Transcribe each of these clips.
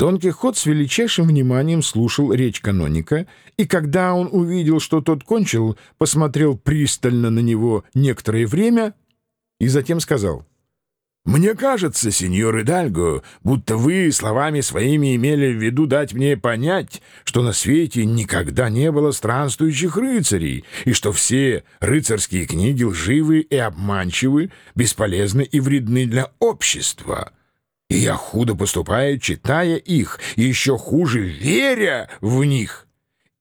Дон Кихот с величайшим вниманием слушал речь каноника, и когда он увидел, что тот кончил, посмотрел пристально на него некоторое время и затем сказал — «Мне кажется, сеньор Идальго, будто вы словами своими имели в виду дать мне понять, что на свете никогда не было странствующих рыцарей, и что все рыцарские книги лживы и обманчивы, бесполезны и вредны для общества. И я худо поступаю, читая их, и еще хуже веря в них»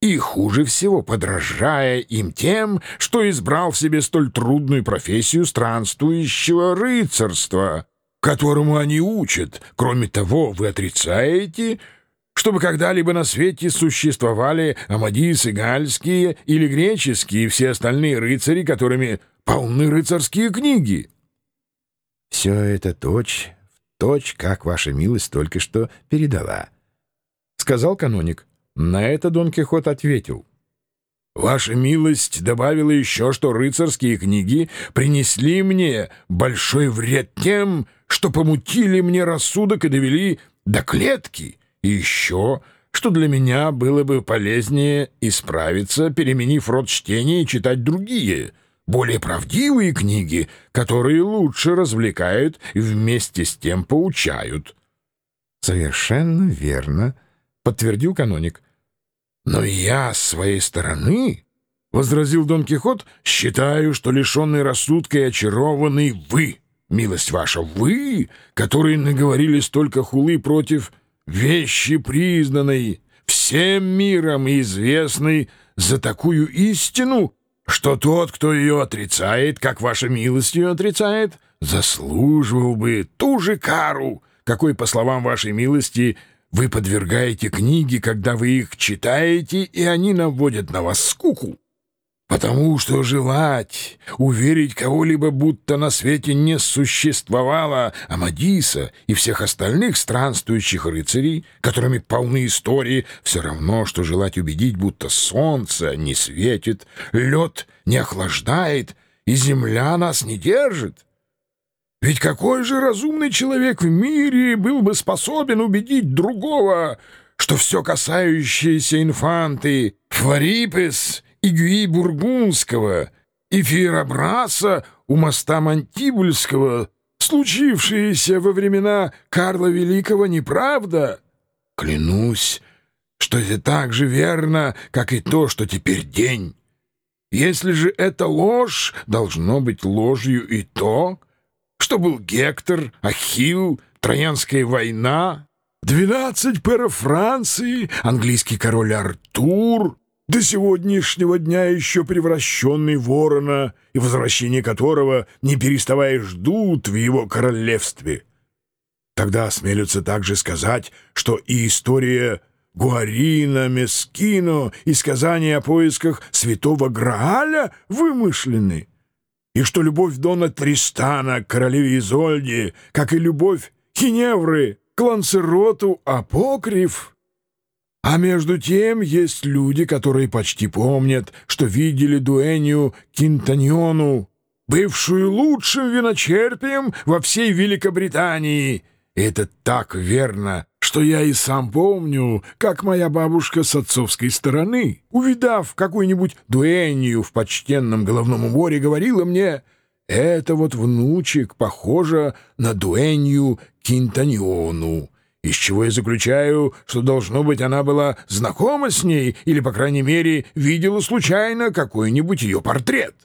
и хуже всего подражая им тем, что избрал себе столь трудную профессию странствующего рыцарства, которому они учат. Кроме того, вы отрицаете, чтобы когда-либо на свете существовали амадисы гальские или греческие и все остальные рыцари, которыми полны рыцарские книги. Все это точь в точь, как ваша милость только что передала, — сказал каноник. На это Дон Кихот ответил. «Ваша милость добавила еще, что рыцарские книги принесли мне большой вред тем, что помутили мне рассудок и довели до клетки, и еще, что для меня было бы полезнее исправиться, переменив род чтения и читать другие, более правдивые книги, которые лучше развлекают и вместе с тем поучают». «Совершенно верно», — подтвердил каноник. «Но я, с своей стороны, — возразил Дон Кихот, — считаю, что лишенный рассудка и очарованный вы, милость ваша, вы, которые наговорили столько хулы против вещи признанной, всем миром известной за такую истину, что тот, кто ее отрицает, как ваша милость ее отрицает, заслуживал бы ту же кару, какой, по словам вашей милости, — вы подвергаете книги, когда вы их читаете, и они наводят на вас скуку. Потому что желать, уверить кого-либо, будто на свете не существовало Амадиса и всех остальных странствующих рыцарей, которыми полны истории, все равно, что желать убедить, будто солнце не светит, лед не охлаждает и земля нас не держит. Ведь какой же разумный человек в мире был бы способен убедить другого, что все касающееся инфанты Флорипес и Гюи Бургундского и Фиеробраса у моста Мантибульского, случившееся во времена Карла Великого, неправда? Клянусь, что это так же верно, как и то, что теперь день. Если же это ложь, должно быть ложью и то, что был Гектор, Ахилл, Троянская война, двенадцать пэров Франции, английский король Артур, до сегодняшнего дня еще превращенный ворона, и возвращение которого, не переставая, ждут в его королевстве. Тогда осмелятся также сказать, что и история Гуарина, Мескино и сказания о поисках святого Грааля вымышлены и что любовь Дона Тристана к королеве Изольде, как и любовь Хиневры к Ланцероту, апокриф. А между тем есть люди, которые почти помнят, что видели дуэнию Кинтаньону, бывшую лучшим виночерпием во всей Великобритании. Это так верно, что я и сам помню, как моя бабушка с отцовской стороны, увидав какую-нибудь дуэнью в почтенном головном уборе, говорила мне, «Это вот внучек похоже на дуэнью Кинтаньону» из чего я заключаю, что, должно быть, она была знакома с ней или, по крайней мере, видела случайно какой-нибудь ее портрет.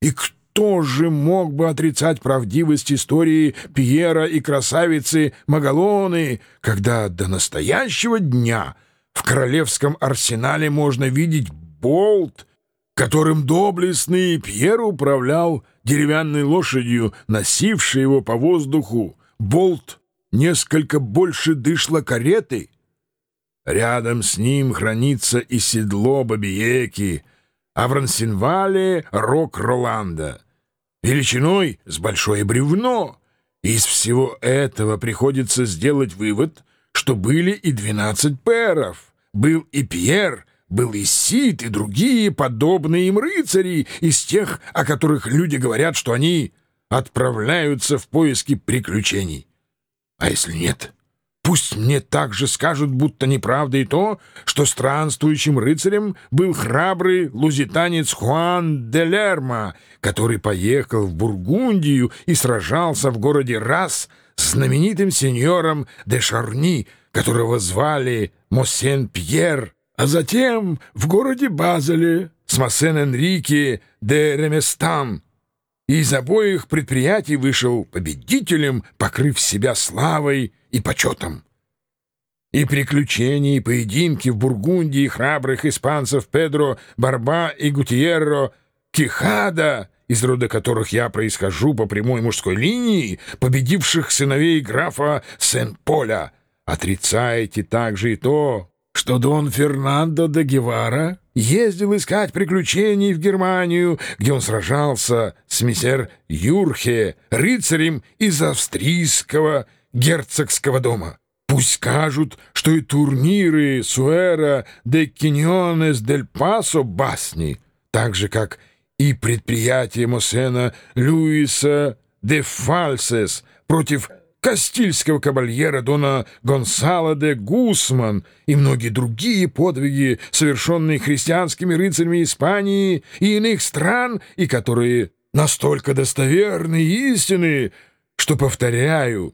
И кто же мог бы отрицать правдивость истории Пьера и красавицы Магалоны, когда до настоящего дня в королевском арсенале можно видеть болт, которым доблестный Пьер управлял деревянной лошадью, носившей его по воздуху. Болт несколько больше дышло кареты. Рядом с ним хранится и седло Бабиеки — а в Рансенвале — рок Роланда. Величиной с большое бревно. Из всего этого приходится сделать вывод, что были и двенадцать перов. Был и Пьер, был и Сид, и другие подобные им рыцари из тех, о которых люди говорят, что они отправляются в поиски приключений. А если нет, Пусть мне также скажут, будто неправда и то, что странствующим рыцарем был храбрый лузитанец Хуан де Лерма, который поехал в Бургундию и сражался в городе Рас с знаменитым сеньором де Шарни, которого звали Моссен-Пьер, а затем в городе Базеле с Моссен-Энрике де Реместан, и из обоих предприятий вышел победителем, покрыв себя славой и почетом. И приключения, и поединки в Бургундии храбрых испанцев Педро, Барба и Гутьерро, Кихада, из рода которых я происхожу по прямой мужской линии, победивших сыновей графа Сен-Поля, отрицаете также и то, что Дон Фернандо де Гевара ездил искать приключений в Германию, где он сражался с мессер Юрхе, рыцарем из австрийского герцогского дома. Пусть скажут, что и турниры Суэра де Киньонес дель Пасо басни, так же, как и предприятие Мосена Луиса де Фальсес против Кастильского кабальера Дона Гонсало де Гусман и многие другие подвиги, совершенные христианскими рыцарями Испании и иных стран, и которые настолько достоверны и истины, что, повторяю,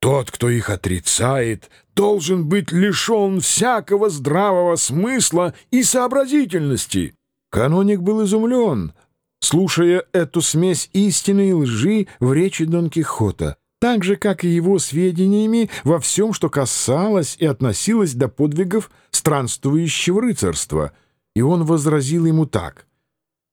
тот, кто их отрицает, должен быть лишен всякого здравого смысла и сообразительности. Каноник был изумлен, слушая эту смесь истины и лжи в речи Дон Кихота так же, как и его сведениями во всем, что касалось и относилось до подвигов странствующего рыцарства, и он возразил ему так.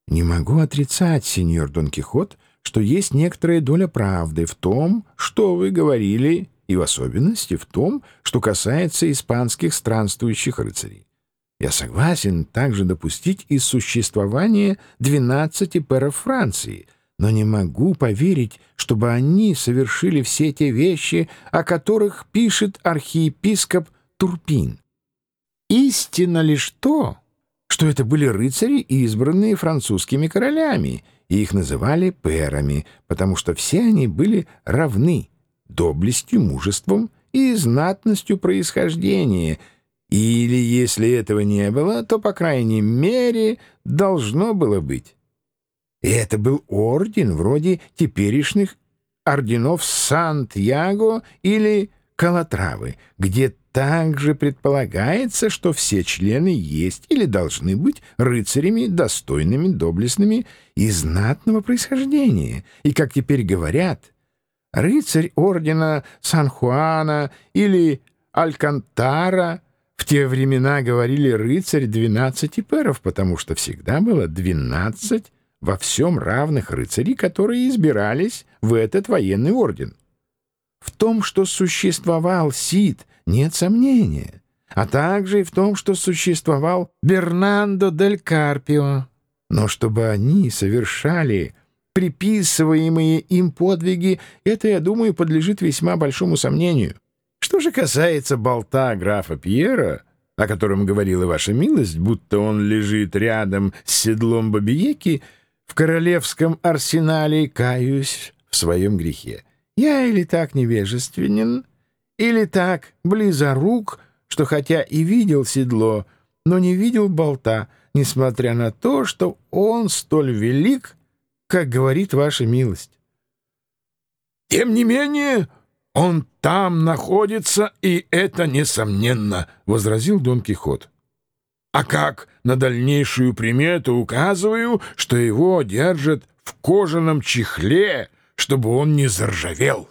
«Не могу отрицать, сеньор Дон Кихот, что есть некоторая доля правды в том, что вы говорили, и в особенности в том, что касается испанских странствующих рыцарей. Я согласен также допустить и существование двенадцати перов Франции — но не могу поверить, чтобы они совершили все те вещи, о которых пишет архиепископ Турпин. Истина лишь то, что это были рыцари, избранные французскими королями, и их называли перами, потому что все они были равны доблестью, мужеством и знатностью происхождения, или, если этого не было, то, по крайней мере, должно было быть. И это был орден вроде теперешних орденов Сантьяго или Калатравы, где также предполагается, что все члены есть или должны быть рыцарями, достойными, доблестными и знатного происхождения. И, как теперь говорят, рыцарь ордена Сан-Хуана или Алькантара в те времена говорили рыцарь двенадцати перов, потому что всегда было двенадцать во всем равных рыцарей, которые избирались в этот военный орден. В том, что существовал Сид, нет сомнения, а также и в том, что существовал Бернандо дель Карпио. Но чтобы они совершали приписываемые им подвиги, это, я думаю, подлежит весьма большому сомнению. Что же касается болта графа Пьера, о котором говорила ваша милость, будто он лежит рядом с седлом Бабиеки, в королевском арсенале каюсь в своем грехе. Я или так невежественен, или так близорук, что хотя и видел седло, но не видел болта, несмотря на то, что он столь велик, как говорит ваша милость. Тем не менее, он там находится, и это несомненно, — возразил Дон Кихот. А как на дальнейшую примету указываю, что его держат в кожаном чехле, чтобы он не заржавел.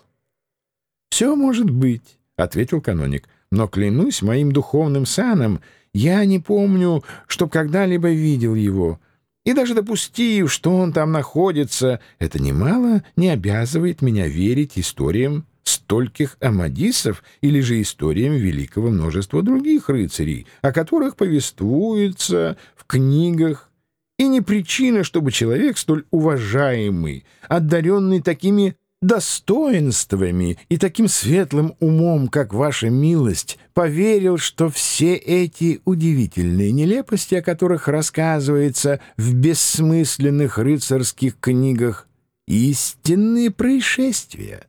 — Все может быть, — ответил каноник, — но, клянусь моим духовным саном, я не помню, чтоб когда-либо видел его. И даже допустив, что он там находится, это немало не обязывает меня верить историям стольких амадисов или же историям великого множества других рыцарей, о которых повествуется в книгах, и не причина, чтобы человек столь уважаемый, одаренный такими достоинствами и таким светлым умом, как ваша милость, поверил, что все эти удивительные нелепости, о которых рассказывается в бессмысленных рыцарских книгах, истинные происшествия.